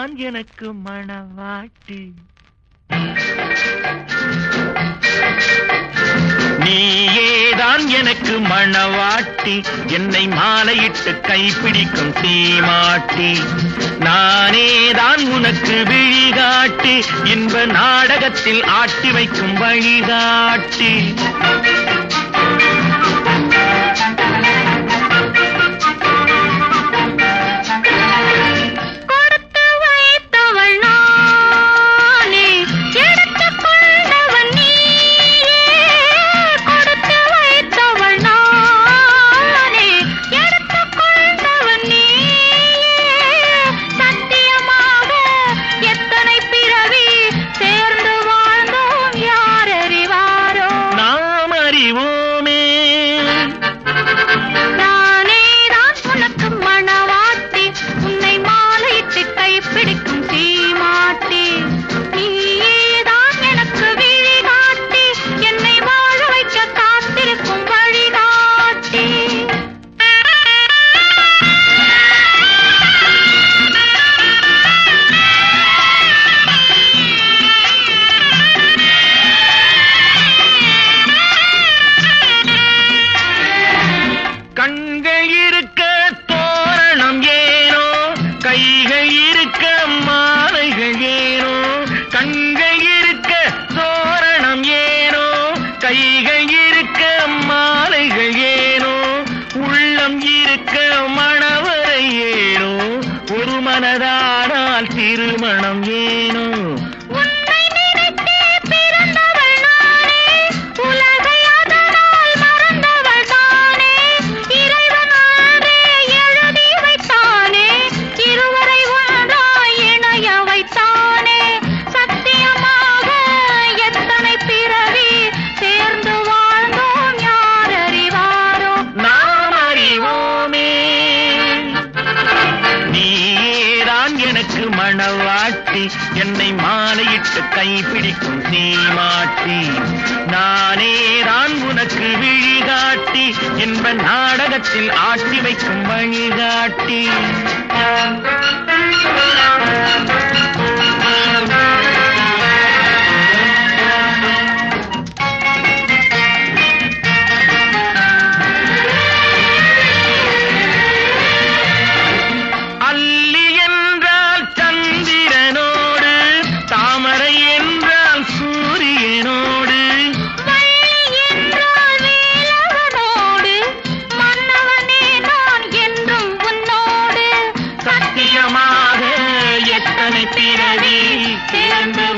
நீதான் எனக்கு மணவாட்டு நீயேதான் எனக்கு மணவாட்டி என்னை மாலையிட்டு கைப்பிடிக்கும் தீமாட்டி. நானேதான் உனக்கு விழிகாட்டி. இன்ப நாடகத்தில் ஆட்டி வைக்கும் வழிகாட்டி. ஒரு மனதானால் திருமணம் ஏனோ மணவாட்டி என்னை மாலையிட்டு கைப்பிடிக்கும் சீமாட்டி நானே தான் உனக்கு விழிகாட்டி என்ப நாடகத்தில் ஆட்டி வைக்கும் வழிகாட்டி பிறவி பிறந்த